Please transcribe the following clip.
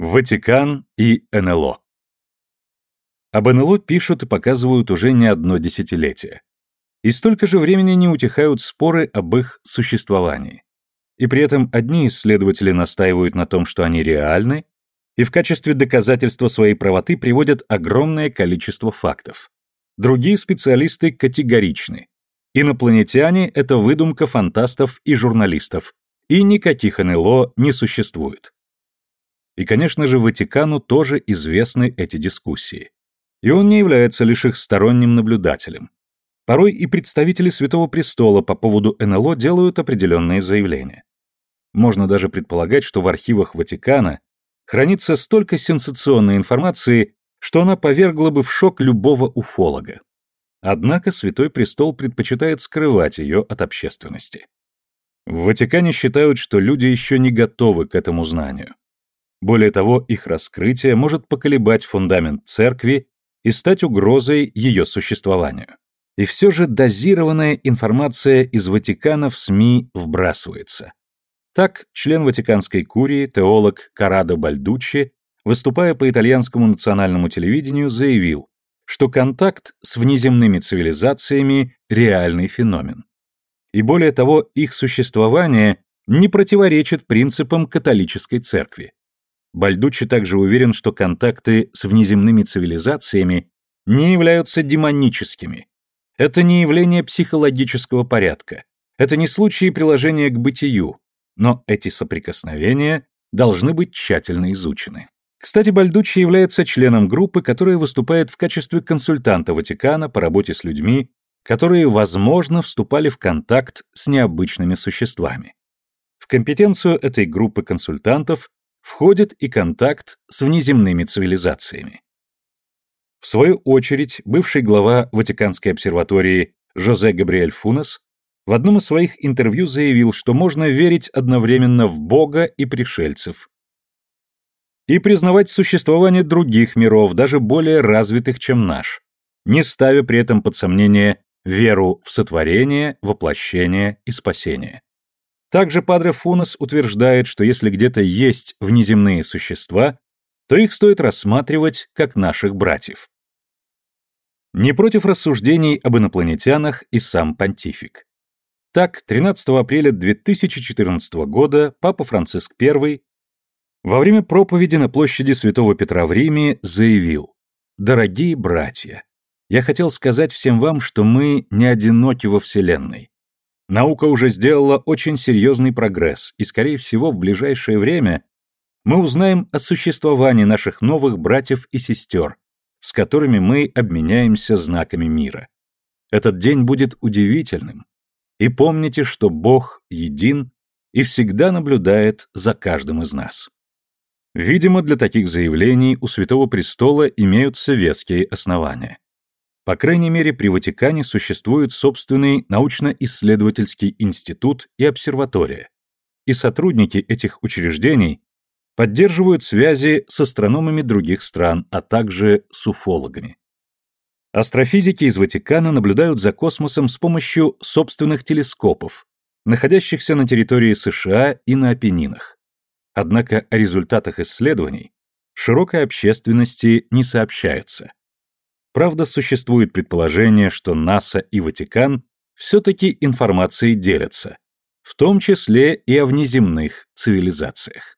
Ватикан и НЛО Об НЛО пишут и показывают уже не одно десятилетие. И столько же времени не утихают споры об их существовании. И при этом одни исследователи настаивают на том, что они реальны, и в качестве доказательства своей правоты приводят огромное количество фактов. Другие специалисты категоричны. Инопланетяне — это выдумка фантастов и журналистов, и никаких НЛО не существует. И, конечно же, Ватикану тоже известны эти дискуссии. И он не является лишь их сторонним наблюдателем. Порой и представители Святого Престола по поводу НЛО делают определенные заявления. Можно даже предполагать, что в архивах Ватикана хранится столько сенсационной информации, что она повергла бы в шок любого уфолога. Однако Святой Престол предпочитает скрывать ее от общественности. В Ватикане считают, что люди еще не готовы к этому знанию. Более того, их раскрытие может поколебать фундамент церкви и стать угрозой ее существованию. И все же дозированная информация из Ватикана в СМИ вбрасывается. Так, член Ватиканской курии, теолог Карадо Бальдуччи, выступая по итальянскому национальному телевидению, заявил, что контакт с внеземными цивилизациями – реальный феномен. И более того, их существование не противоречит принципам католической церкви. Бальдуччи также уверен, что контакты с внеземными цивилизациями не являются демоническими. Это не явление психологического порядка. Это не случаи приложения к бытию. Но эти соприкосновения должны быть тщательно изучены. Кстати, Бальдуччи является членом группы, которая выступает в качестве консультанта Ватикана по работе с людьми, которые, возможно, вступали в контакт с необычными существами. В компетенцию этой группы консультантов входит и контакт с внеземными цивилизациями. В свою очередь, бывший глава Ватиканской обсерватории Жозе Габриэль Фунес в одном из своих интервью заявил, что можно верить одновременно в Бога и пришельцев, и признавать существование других миров, даже более развитых, чем наш, не ставя при этом под сомнение веру в сотворение, воплощение и спасение. Также Падре Фунес утверждает, что если где-то есть внеземные существа, то их стоит рассматривать как наших братьев. Не против рассуждений об инопланетянах и сам понтифик. Так, 13 апреля 2014 года Папа Франциск I во время проповеди на площади Святого Петра в Риме заявил «Дорогие братья, я хотел сказать всем вам, что мы не одиноки во Вселенной. Наука уже сделала очень серьезный прогресс, и, скорее всего, в ближайшее время мы узнаем о существовании наших новых братьев и сестер, с которыми мы обменяемся знаками мира. Этот день будет удивительным. И помните, что Бог един и всегда наблюдает за каждым из нас. Видимо, для таких заявлений у Святого Престола имеются веские основания. По крайней мере, при Ватикане существует собственный научно-исследовательский институт и обсерватория, и сотрудники этих учреждений поддерживают связи с астрономами других стран, а также с уфологами. Астрофизики из Ватикана наблюдают за космосом с помощью собственных телескопов, находящихся на территории США и на Апеннинах. Однако о результатах исследований широкой общественности не сообщается. Правда, существует предположение, что НАСА и Ватикан все-таки информацией делятся, в том числе и о внеземных цивилизациях.